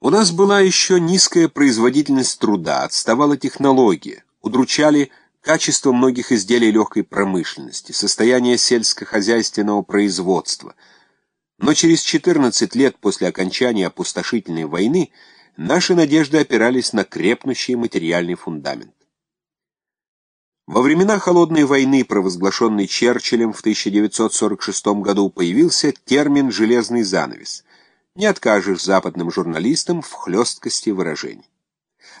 У нас была еще низкая производительность труда, отставала технология, удручали качество многих изделий легкой промышленности, состояние сельскохозяйственного производства. Но через 14 лет после окончания опустошительной войны наши надежды опирались на крепнущий материальный фундамент. Во времена Холодной войны, провозглашенной Черчиллем в 1946 году, появился термин «железный занавес». Не откажешь западным журналистам в хлесткости выражений.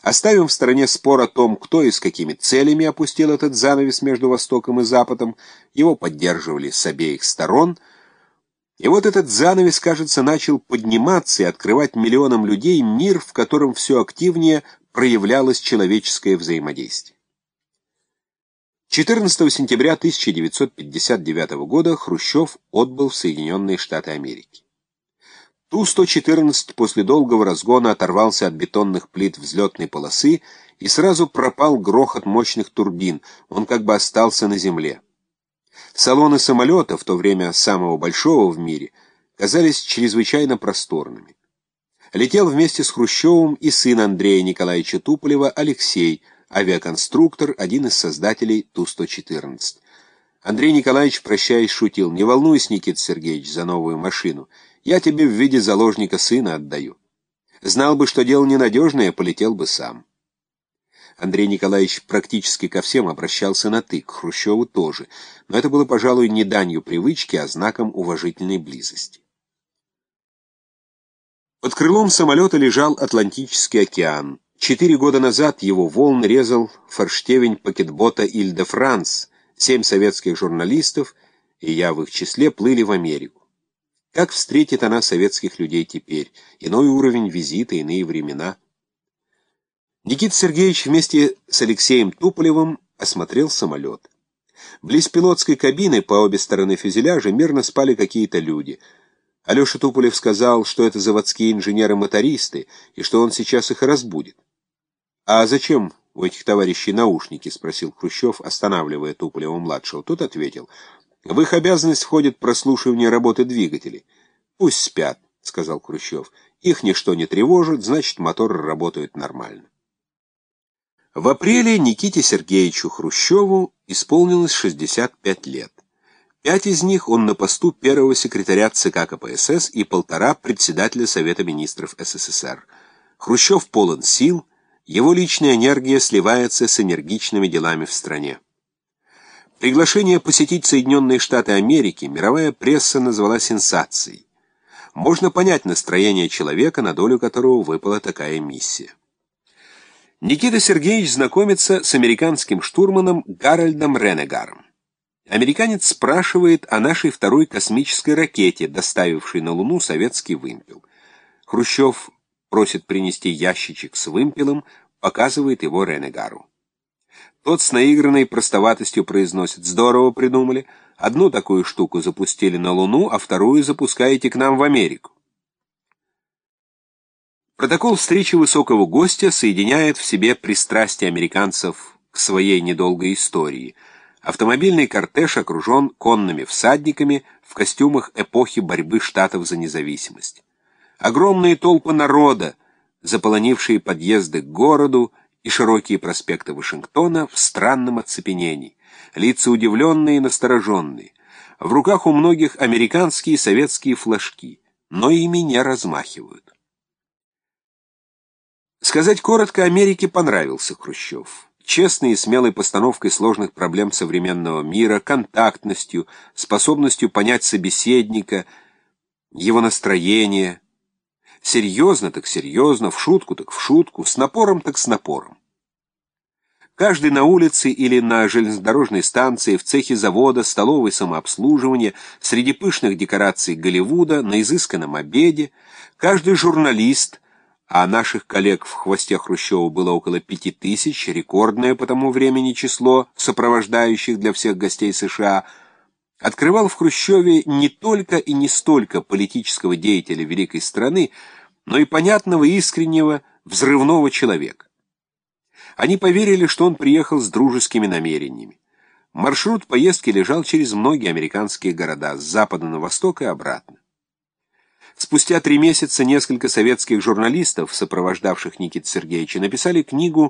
Оставим в стороне спор о том, кто и с какими целями опустил этот занавес между Востоком и Западом, его поддерживали с обеих сторон, и вот этот занавес, кажется, начал подниматься и открывать миллионам людей мир, в котором все активнее проявлялось человеческое взаимодействие. 14 сентября 1959 года Хрущев отбыл в Соединенные Штаты Америки. Ту-114 после долгого разгона оторвался от бетонных плит взлетной полосы и сразу пропал грохот мощных турбин, он как бы остался на земле. Салоны самолета, в то время самого большого в мире, казались чрезвычайно просторными. Летел вместе с Хрущевым и сын Андрея Николаевича Туполева Алексей, авиаконструктор, один из создателей Ту-114. Андрей Николаевич, прощаясь, шутил, «Не волнуйся, Никита Сергеевич, за новую машину». Я тебе в виде заложника сына отдаю. Знал бы, что дело ненадежное, полетел бы сам. Андрей Николаевич практически ко всем обращался на «ты», к Хрущеву тоже, но это было, пожалуй, не данью привычки, а знаком уважительной близости. Под крылом самолета лежал Атлантический океан. Четыре года назад его волн резал форштевень пакетбота «Иль-де-Франс». Семь советских журналистов, и я в их числе, плыли в Америку. Как встретит она советских людей теперь? Иной уровень визита, иные времена. Никита Сергеевич вместе с Алексеем Туполевым осмотрел самолет. Близ пилотской кабины по обе стороны фюзеляжа мирно спали какие-то люди. Алеша Туполев сказал, что это заводские инженеры-мотористы, и что он сейчас их разбудит. «А зачем у этих товарищей наушники?» — спросил Хрущев, останавливая Туполева-младшего. Тот ответил — в их обязанность входит прослушивание работы двигателей. Пусть спят, сказал Хрущев. Их ничто не тревожит, значит, моторы работают нормально. В апреле Никите Сергеевичу Хрущеву исполнилось 65 лет. Пять из них он на посту первого секретаря ЦК КПСС и полтора председателя Совета министров СССР. Хрущев полон сил, его личная энергия сливается с энергичными делами в стране. Приглашение посетить Соединенные Штаты Америки мировая пресса назвала сенсацией. Можно понять настроение человека, на долю которого выпала такая миссия. Никита Сергеевич знакомится с американским штурманом Гарольдом Ренегаром. Американец спрашивает о нашей второй космической ракете, доставившей на Луну советский вымпел. Хрущев просит принести ящичек с вымпелом, показывает его Ренегару. Тот с наигранной простоватостью произносит «Здорово придумали. Одну такую штуку запустили на Луну, а вторую запускаете к нам в Америку». Протокол встречи высокого гостя соединяет в себе пристрастие американцев к своей недолгой истории. Автомобильный кортеж окружен конными всадниками в костюмах эпохи борьбы штатов за независимость. Огромные толпы народа, заполонившие подъезды к городу, и широкие проспекты Вашингтона в странном оцепенении, лица удивленные и настороженные. В руках у многих американские и советские флажки, но ими не размахивают. Сказать коротко, Америке понравился Хрущев. Честной и смелой постановкой сложных проблем современного мира, контактностью, способностью понять собеседника, его настроение – Серьезно так серьезно, в шутку так в шутку, с напором так с напором. Каждый на улице или на железнодорожной станции, в цехе завода, столовой самообслуживания, среди пышных декораций Голливуда, на изысканном обеде, каждый журналист, а наших коллег в хвосте Хрущева было около пяти тысяч, рекордное по тому времени число сопровождающих для всех гостей США – открывал в Хрущеве не только и не столько политического деятеля великой страны, но и понятного, искреннего, взрывного человека. Они поверили, что он приехал с дружескими намерениями. Маршрут поездки лежал через многие американские города, с запада на восток и обратно. Спустя три месяца несколько советских журналистов, сопровождавших Никита Сергеевича, написали книгу